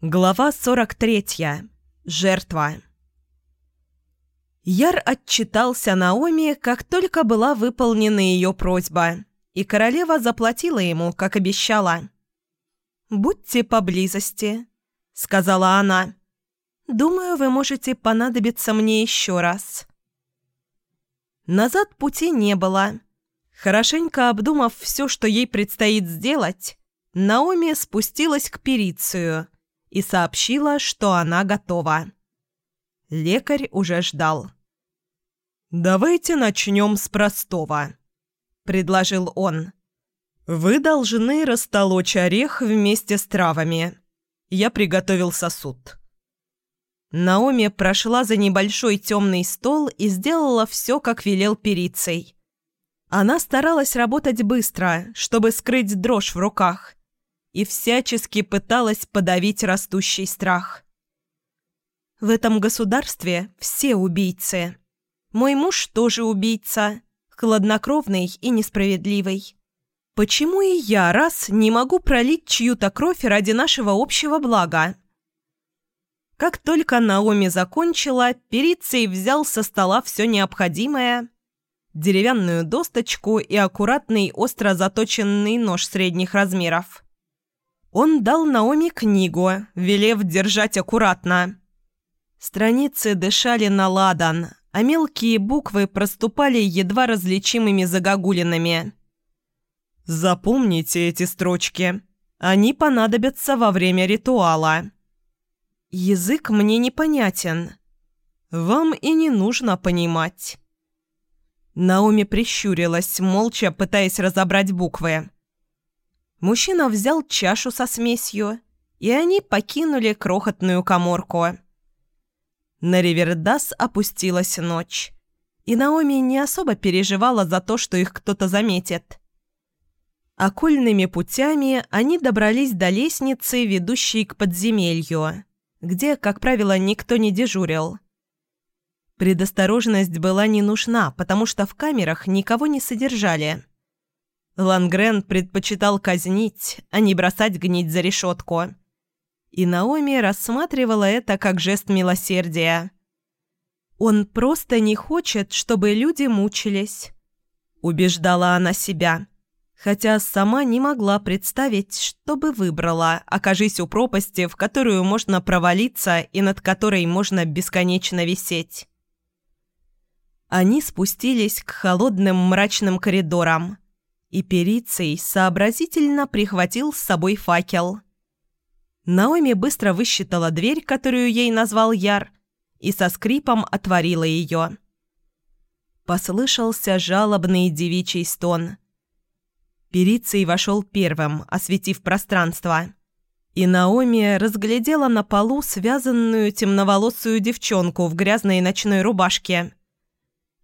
Глава 43. Жертва. Яр отчитался Наоми, как только была выполнена ее просьба, и королева заплатила ему, как обещала. «Будьте поблизости», — сказала она. «Думаю, вы можете понадобиться мне еще раз». Назад пути не было. Хорошенько обдумав все, что ей предстоит сделать, Наоми спустилась к Перицию — и сообщила, что она готова. Лекарь уже ждал. «Давайте начнем с простого», — предложил он. «Вы должны растолочь орех вместе с травами. Я приготовил сосуд». Наоми прошла за небольшой темный стол и сделала все, как велел перицей. Она старалась работать быстро, чтобы скрыть дрожь в руках, и всячески пыталась подавить растущий страх. В этом государстве все убийцы. Мой муж тоже убийца, хладнокровный и несправедливый. Почему и я раз не могу пролить чью-то кровь ради нашего общего блага? Как только Наоми закончила, Перицей взял со стола все необходимое – деревянную досточку и аккуратный остро заточенный нож средних размеров – он дал Наоми книгу, велев держать аккуратно. Страницы дышали на ладан, а мелкие буквы проступали едва различимыми загогулинами. «Запомните эти строчки. Они понадобятся во время ритуала». «Язык мне непонятен. Вам и не нужно понимать». Наоми прищурилась, молча пытаясь разобрать буквы. Мужчина взял чашу со смесью, и они покинули крохотную коморку. На Ривердас опустилась ночь, и Наоми не особо переживала за то, что их кто-то заметит. Окольными путями они добрались до лестницы, ведущей к подземелью, где, как правило, никто не дежурил. Предосторожность была не нужна, потому что в камерах никого не содержали. Лангрен предпочитал казнить, а не бросать гнить за решетку. И Наоми рассматривала это как жест милосердия. «Он просто не хочет, чтобы люди мучились», – убеждала она себя, хотя сама не могла представить, что бы выбрала, окажись у пропасти, в которую можно провалиться и над которой можно бесконечно висеть. Они спустились к холодным мрачным коридорам – и Перицей сообразительно прихватил с собой факел. Наоми быстро высчитала дверь, которую ей назвал Яр, и со скрипом отворила ее. Послышался жалобный девичий стон. Перицей вошел первым, осветив пространство. И Наоми разглядела на полу связанную темноволосую девчонку в грязной ночной рубашке.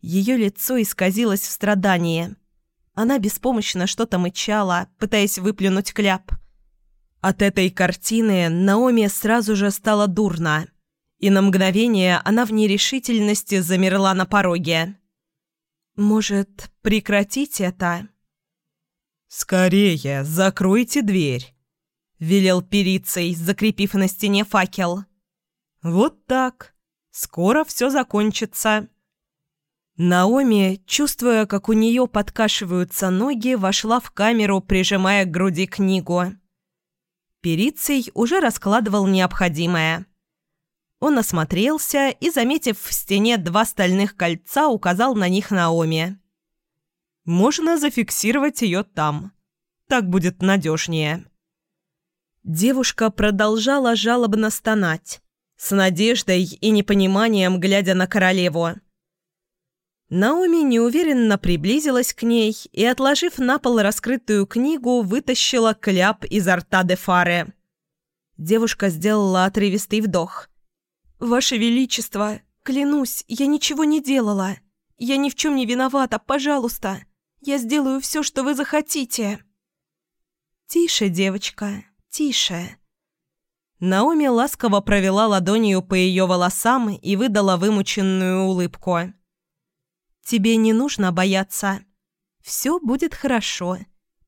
Ее лицо исказилось в страдании – она беспомощно что-то мычала, пытаясь выплюнуть кляп. От этой картины Наоми сразу же стало дурно, и на мгновение она в нерешительности замерла на пороге. «Может, прекратить это?» «Скорее, закройте дверь», — велел перицей, закрепив на стене факел. «Вот так. Скоро все закончится». Наоми, чувствуя, как у нее подкашиваются ноги, вошла в камеру, прижимая к груди книгу. Перицей уже раскладывал необходимое. Он осмотрелся и, заметив в стене два стальных кольца, указал на них Наоми. «Можно зафиксировать ее там. Так будет надежнее». Девушка продолжала жалобно стонать, с надеждой и непониманием глядя на королеву. Наоми неуверенно приблизилась к ней и, отложив на пол раскрытую книгу, вытащила кляп изо рта Дефаре. Девушка сделала отрывистый вдох. «Ваше Величество, клянусь, я ничего не делала. Я ни в чем не виновата, пожалуйста. Я сделаю все, что вы захотите». «Тише, девочка, тише». Наоми ласково провела ладонью по ее волосам и выдала вымученную улыбку. Тебе не нужно бояться. Все будет хорошо.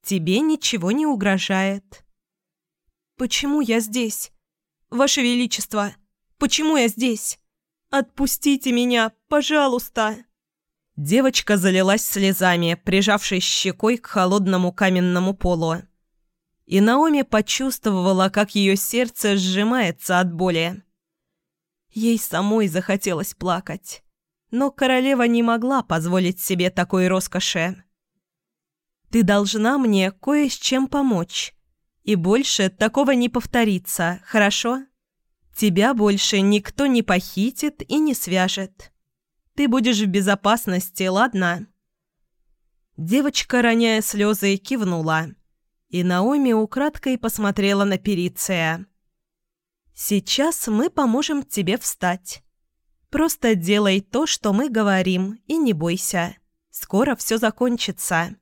Тебе ничего не угрожает. Почему я здесь? Ваше Величество, почему я здесь? Отпустите меня, пожалуйста!» Девочка залилась слезами, прижавшись щекой к холодному каменному полу. И Наоми почувствовала, как ее сердце сжимается от боли. Ей самой захотелось плакать, но королева не могла позволить себе такой роскоши. «Ты должна мне кое с чем помочь, и больше такого не повторится, хорошо? Тебя больше никто не похитит и не свяжет». Ты будешь в безопасности, ладно?» Девочка, роняя слезы, кивнула. И Наоми украдкой посмотрела на Периция. «Сейчас мы поможем тебе встать. Просто делай то, что мы говорим, и не бойся. Скоро все закончится».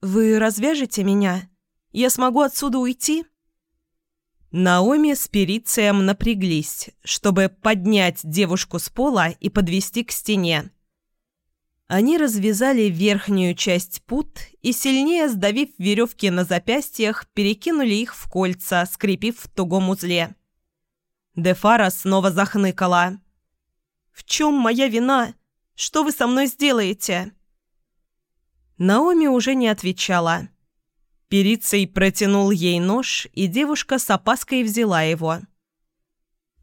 «Вы развяжете меня? Я смогу отсюда уйти?» Наоми с Перицием напряглись, чтобы поднять девушку с пола и подвести к стене. Они развязали верхнюю часть пут и, сильнее сдавив веревки на запястьях, перекинули их в кольца, скрепив в тугом узле. Дефара снова захныкала. «В чем моя вина? Что вы со мной сделаете?» Наоми уже не отвечала. Перицей протянул ей нож, и девушка с опаской взяла его.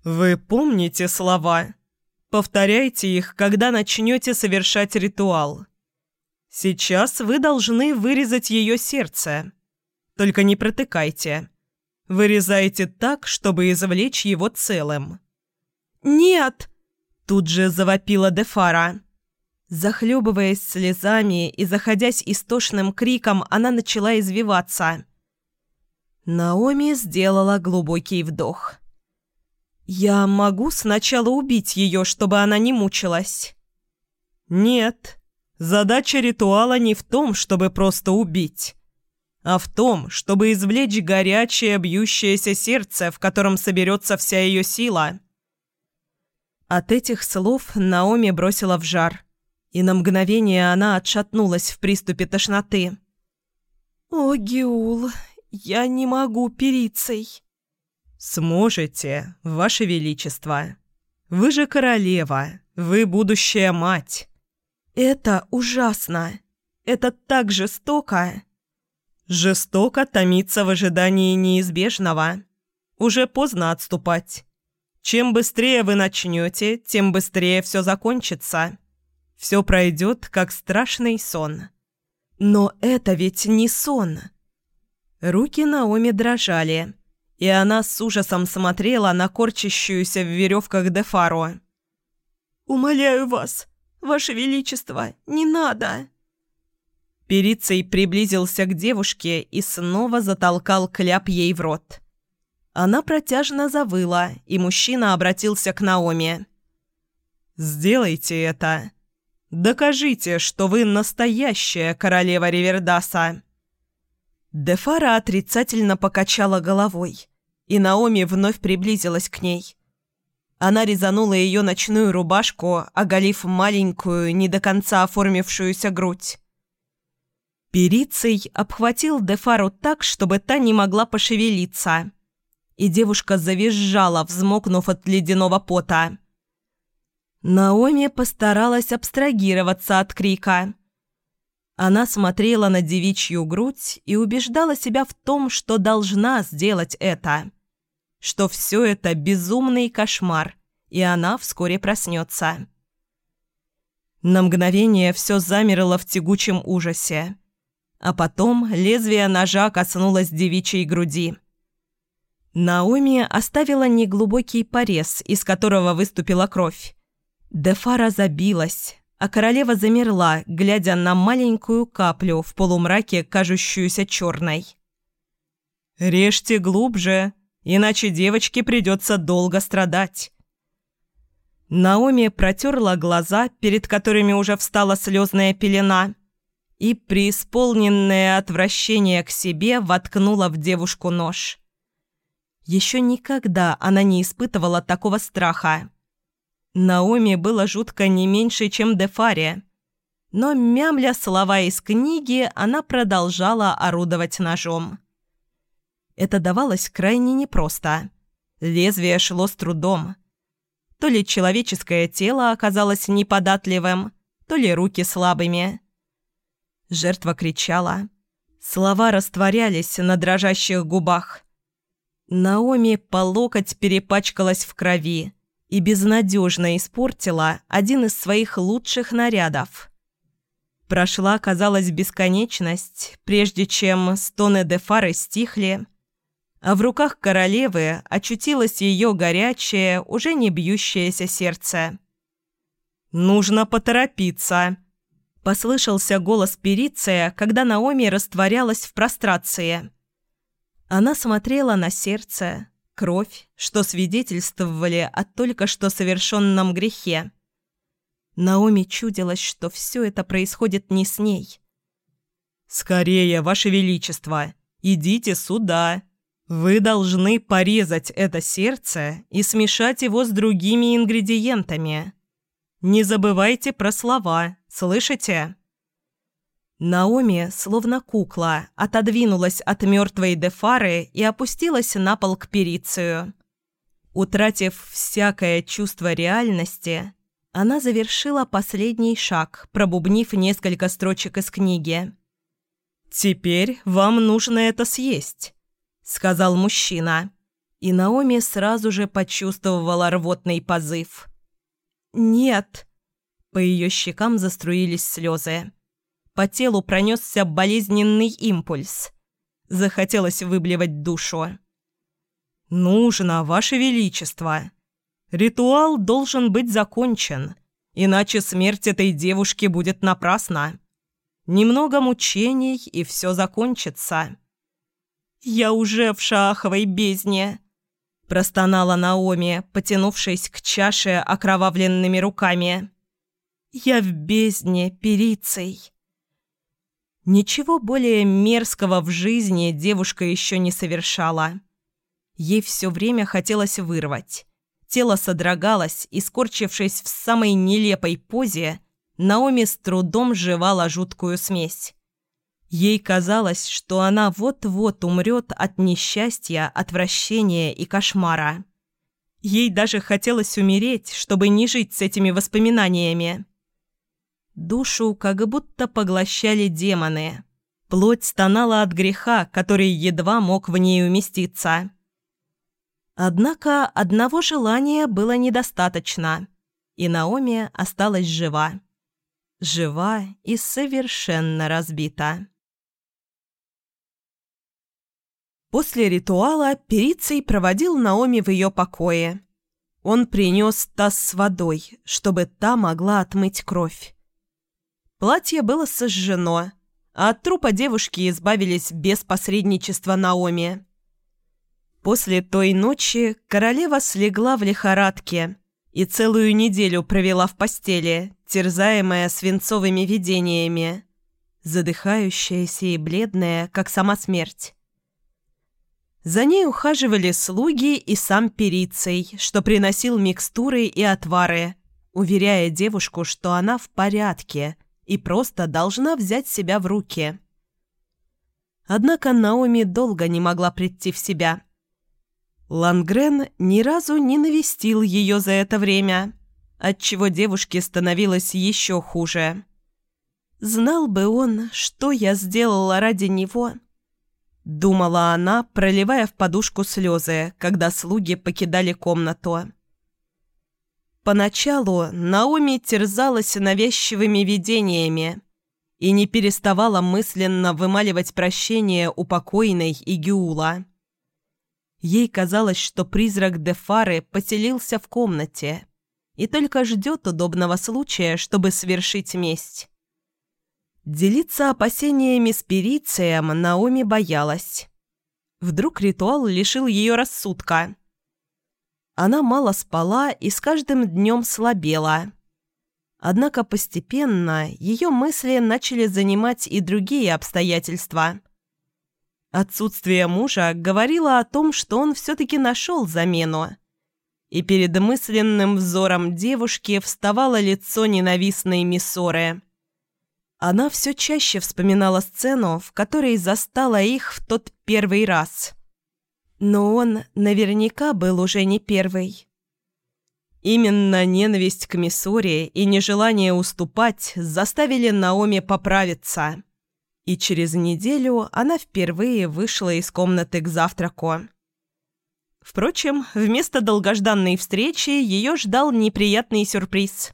«Вы помните слова? Повторяйте их, когда начнете совершать ритуал. Сейчас вы должны вырезать ее сердце. Только не протыкайте. Вырезайте так, чтобы извлечь его целым». «Нет!» – тут же завопила Дефара. Захлебываясь слезами и заходясь истошным криком, она начала извиваться. Наоми сделала глубокий вдох. «Я могу сначала убить ее, чтобы она не мучилась?» «Нет. Задача ритуала не в том, чтобы просто убить, а в том, чтобы извлечь горячее бьющееся сердце, в котором соберется вся ее сила». От этих слов Наоми бросила в жар и на мгновение она отшатнулась в приступе тошноты. «О, Геул, я не могу перицей». «Сможете, Ваше Величество. Вы же королева, вы будущая мать». «Это ужасно. Это так жестоко». «Жестоко томиться в ожидании неизбежного. Уже поздно отступать. Чем быстрее вы начнете, тем быстрее все закончится». Все пройдет, как страшный сон. Но это ведь не сон. Руки Наоми дрожали, и она с ужасом смотрела на корчащуюся в веревках Дефару. «Умоляю вас, ваше величество, не надо!» Перицей приблизился к девушке и снова затолкал кляп ей в рот. Она протяжно завыла, и мужчина обратился к Наоми. «Сделайте это!» Докажите, что вы настоящая королева Ривердаса!» Дефара отрицательно покачала головой, и Наоми вновь приблизилась к ней. Она резанула ее ночную рубашку, оголив маленькую, не до конца оформившуюся грудь. Перицей обхватил Дефару так, чтобы та не могла пошевелиться, и девушка завизжала, взмокнув от ледяного пота. Наоми постаралась абстрагироваться от крика. Она смотрела на девичью грудь и убеждала себя в том, что должна сделать это. Что все это безумный кошмар, и она вскоре проснется. На мгновение все замерло в тягучем ужасе. А потом лезвие ножа коснулось девичьей груди. Наоми оставила неглубокий порез, из которого выступила кровь. Дефара забилась, а королева замерла, глядя на маленькую каплю в полумраке, кажущуюся черной. «Режьте глубже, иначе девочке придется долго страдать». Наоми протерла глаза, перед которыми уже встала слезная пелена, и, преисполненное отвращение к себе, воткнула в девушку нож. Еще никогда она не испытывала такого страха. Наоми было жутко не меньше, чем Дефаре. Но, мямля слова из книги, она продолжала орудовать ножом. Это давалось крайне непросто. Лезвие шло с трудом. То ли человеческое тело оказалось неподатливым, то ли руки слабыми. Жертва кричала. Слова растворялись на дрожащих губах. Наоми по локоть перепачкалась в крови и безнадежно испортила один из своих лучших нарядов. Прошла, казалось, бесконечность, прежде чем стоны Дефары стихли, а в руках королевы очутилось ее горячее, уже не бьющееся сердце. «Нужно поторопиться», – послышался голос Периция, когда Наоми растворялась в прострации. Она смотрела на сердце, кровь, что свидетельствовали о только что совершенном грехе. Наоми чудилось, что все это происходит не с ней. «Скорее, Ваше Величество, идите сюда. Вы должны порезать это сердце и смешать его с другими ингредиентами. Не забывайте про слова, слышите?» Наоми, словно кукла, отодвинулась от мертвой Дефары и опустилась на пол к перицию. Утратив всякое чувство реальности, она завершила последний шаг, пробубнив несколько строчек из книги. «Теперь вам нужно это съесть», — сказал мужчина. И Наоми сразу же почувствовала рвотный позыв. «Нет», — по ее щекам заструились слезы. По телу пронесся болезненный импульс. Захотелось выблевать душу. «Нужно, Ваше Величество!» Ритуал должен быть закончен, иначе смерть этой девушки будет напрасна. Немного мучений, и все закончится. «Я уже в шаховой бездне!» – простонала Наоми, потянувшись к чаше окровавленными руками. «Я в бездне перицей!» Ничего более мерзкого в жизни девушка еще не совершала. Ей все время хотелось вырвать. Тело содрогалось, и, скорчившись в самой нелепой позе, Наоми с трудом жевала жуткую смесь. Ей казалось, что она вот-вот умрет от несчастья, отвращения и кошмара. Ей даже хотелось умереть, чтобы не жить с этими воспоминаниями. Душу как будто поглощали демоны. Плоть стонала от греха, который едва мог в ней уместиться. Однако одного желания было недостаточно, и Наоми осталась жива. Жива и совершенно разбита. После ритуала Перицей проводил Наоми в ее покое. Он принес таз с водой, чтобы та могла отмыть кровь. Платье было сожжено, а от трупа девушки избавились без посредничества Наоми. После той ночи королева слегла в лихорадке и целую неделю провела в постели, терзаемая свинцовыми видениями, задыхающаяся и бледная, как сама смерть. За ней ухаживали слуги и сам Перицей, что приносил микстуры и отвары, уверяя девушку, что она в порядке – и просто должна взять себя в руки. Однако Наоми долго не могла прийти в себя. Лангрен ни разу не навестил ее за это время, отчего девушке становилось еще хуже. «Знал бы он, что я сделала ради него», — думала она, проливая в подушку слезы, когда слуги покидали комнату. Поначалу Наоми терзалась навязчивыми видениями и не переставала мысленно вымаливать прощение у покойной Игиула. Ей казалось, что призрак Дефары поселился в комнате и только ждет удобного случая, чтобы свершить месть. Делиться опасениями с Перицием Наоми боялась. Вдруг ритуал лишил ее рассудка – она мало спала и с каждым днем слабела. Однако постепенно ее мысли начали занимать и другие обстоятельства. Отсутствие мужа говорило о том, что он все-таки нашел замену. И перед мысленным взором девушки вставало лицо ненавистной Миссоры. Она все чаще вспоминала сцену, в которой застала их в тот первый раз – Но он наверняка был уже не первый. Именно ненависть к Миссури и нежелание уступать заставили Наоми поправиться. И через неделю она впервые вышла из комнаты к завтраку. Впрочем, вместо долгожданной встречи ее ждал неприятный сюрприз.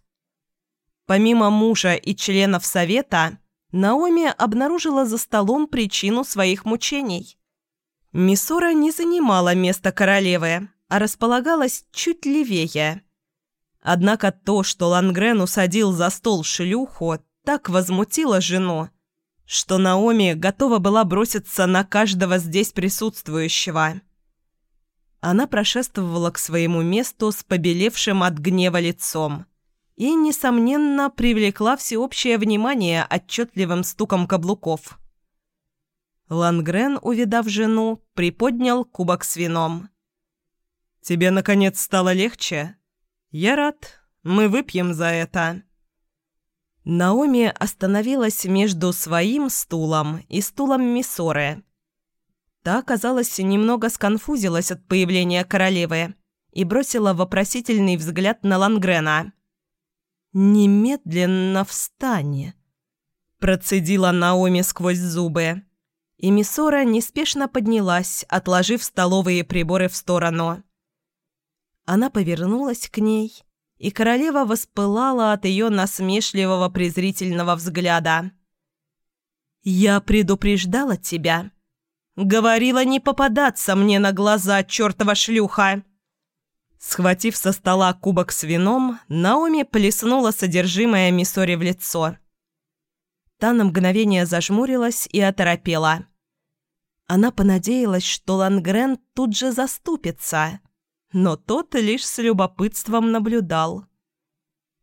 Помимо мужа и членов совета, Наоми обнаружила за столом причину своих мучений. Миссура не занимала место королевы, а располагалась чуть левее. Однако то, что Лангрен усадил за стол шлюху, так возмутило жену, что Наоми готова была броситься на каждого здесь присутствующего. Она прошествовала к своему месту с побелевшим от гнева лицом и, несомненно, привлекла всеобщее внимание отчетливым стуком каблуков. Лангрен, увидав жену, приподнял кубок с вином. «Тебе, наконец, стало легче? Я рад. Мы выпьем за это». Наоми остановилась между своим стулом и стулом Миссоры – Та, казалось, немного сконфузилась от появления королевы и бросила вопросительный взгляд на Лангрена. «Немедленно встань!» Процедила Наоми сквозь зубы. И Миссора неспешно поднялась, отложив столовые приборы в сторону. Она повернулась к ней, и королева воспылала от ее насмешливого презрительного взгляда. «Я предупреждала тебя», Говорила не попадаться мне на глаза, чертова шлюха!» Схватив со стола кубок с вином, Наоми плеснула содержимое Миссори в лицо. Та на мгновение зажмурилась и оторопела. Она понадеялась, что Лангрен тут же заступится, но тот лишь с любопытством наблюдал.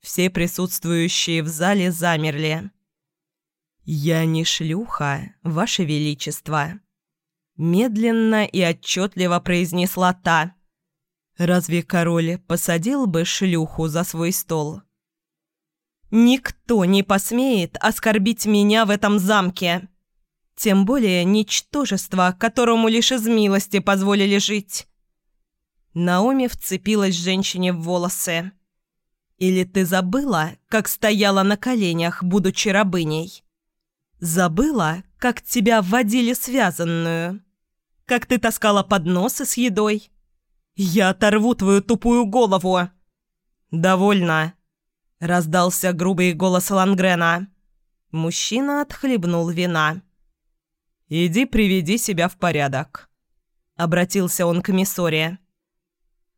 Все присутствующие в зале замерли. «Я не шлюха, Ваше Величество», Медленно и отчетливо произнесла та. «Разве король посадил бы шлюху за свой стол?» «Никто не посмеет оскорбить меня в этом замке!» Тем более ничтожество, которому лишь из милости позволили жить. Наоми вцепилась женщине в волосы. «Или ты забыла, как стояла на коленях, будучи рабыней? Забыла, как тебя вводили связанную?» как ты таскала подносы с едой. Я оторву твою тупую голову!» «Довольно!» — раздался грубый голос Лангрена. Мужчина отхлебнул вина. «Иди приведи себя в порядок», — обратился он к Миссоре.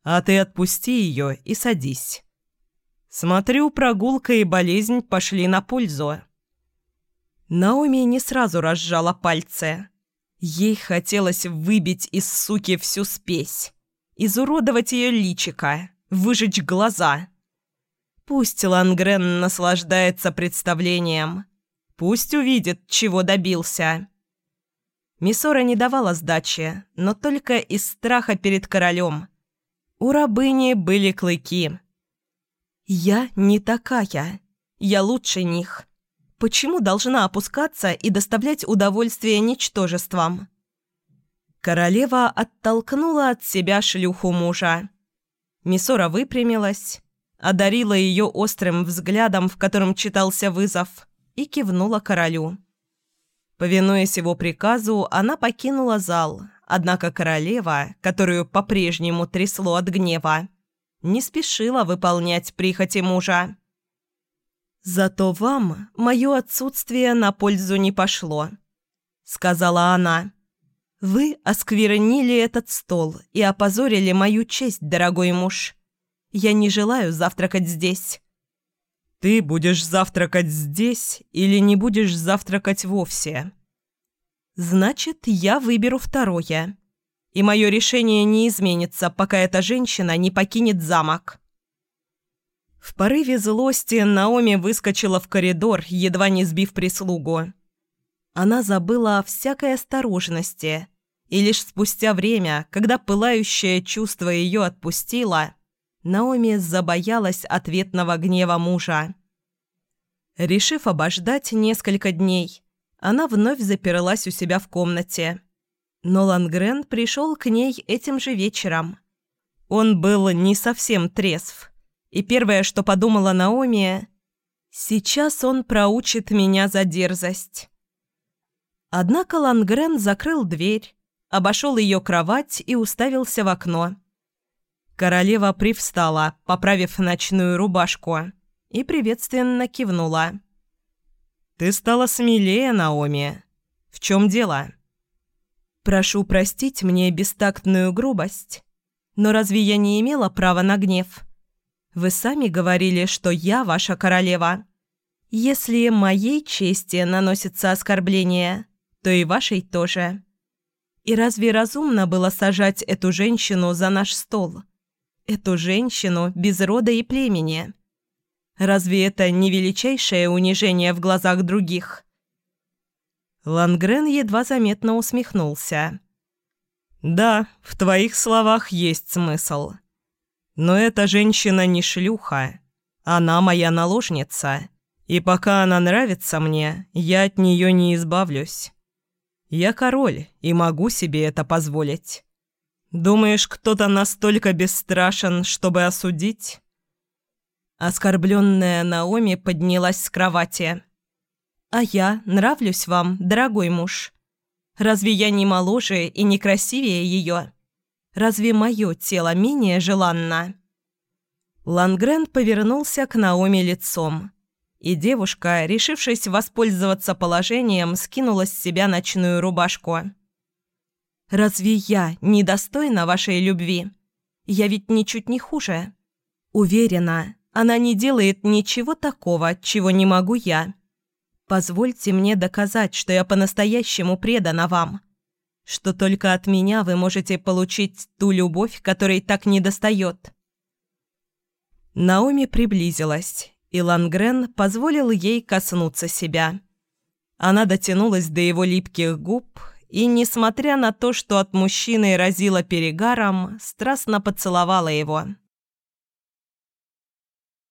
«А ты отпусти ее и садись. Смотрю, прогулка и болезнь пошли на пользу». Наоми не сразу разжала пальцы. Ей хотелось выбить из суки всю спесь, изуродовать ее личико, выжечь глаза. Пусть Лангрен наслаждается представлением. Пусть увидит, чего добился. Миссора не давала сдачи, но только из страха перед королем. У рабыни были клыки. «Я не такая. Я лучше них. Почему должна опускаться и доставлять удовольствие ничтожествам? Королева оттолкнула от себя шлюху мужа. Мисора выпрямилась, одарила ее острым взглядом, в котором читался вызов, и кивнула королю. Повинуясь его приказу, она покинула зал, однако королева, которую по-прежнему трясло от гнева, не спешила выполнять прихоти мужа. «Зато вам мое отсутствие на пользу не пошло», — сказала она. «Вы осквернили этот стол и опозорили мою честь, дорогой муж. Я не желаю завтракать здесь». «Ты будешь завтракать здесь или не будешь завтракать вовсе?» «Значит, я выберу второе. И мое решение не изменится, пока эта женщина не покинет замок». В порыве злости Наоми выскочила в коридор, едва не сбив прислугу. Она забыла о всякой осторожности, и лишь спустя время, когда пылающее чувство ее отпустило, Наоми забоялась ответного гнева мужа. Решив обождать несколько дней, она вновь заперлась у себя в комнате. Но Лангрен пришел к ней этим же вечером. Он был не совсем трезв. И первое, что подумала Наоми, «Сейчас он проучит меня за дерзость». Однако Лангрен закрыл дверь, обошел ее кровать и уставился в окно. Королева привстала, поправив ночную рубашку, и приветственно кивнула. «Ты стала смелее, Наоми. В чем дело?» «Прошу простить мне бестактную грубость, но разве я не имела права на гнев? Вы сами говорили, что я ваша королева. Если моей чести наносится оскорбление, то и вашей тоже. И разве разумно было сажать эту женщину за наш стол?» Эту женщину без рода и племени. Разве это не величайшее унижение в глазах других? Лангрен едва заметно усмехнулся. «Да, в твоих словах есть смысл. Но эта женщина не шлюха. Она моя наложница. И пока она нравится мне, я от нее не избавлюсь. Я король и могу себе это позволить. Думаешь, кто-то настолько бесстрашен, чтобы осудить?» Оскорбленная Наоми поднялась с кровати. «А я нравлюсь вам, дорогой муж. Разве я не моложе и не красивее ее? Разве мое тело менее желанно?» Лангрен повернулся к Наоми лицом, и девушка, решившись воспользоваться положением, скинула с себя ночную рубашку. Разве я недостойна вашей любви? Я ведь ничуть не хуже. Уверена, она не делает ничего такого, чего не могу я. Позвольте мне доказать, что я по-настоящему предана вам. Что только от меня вы можете получить ту любовь, которой так недостает. Наоми приблизилась, и Лангрен позволил ей коснуться себя. Она дотянулась до его липких губ и, несмотря на то, что от мужчины разило перегаром, страстно поцеловала его.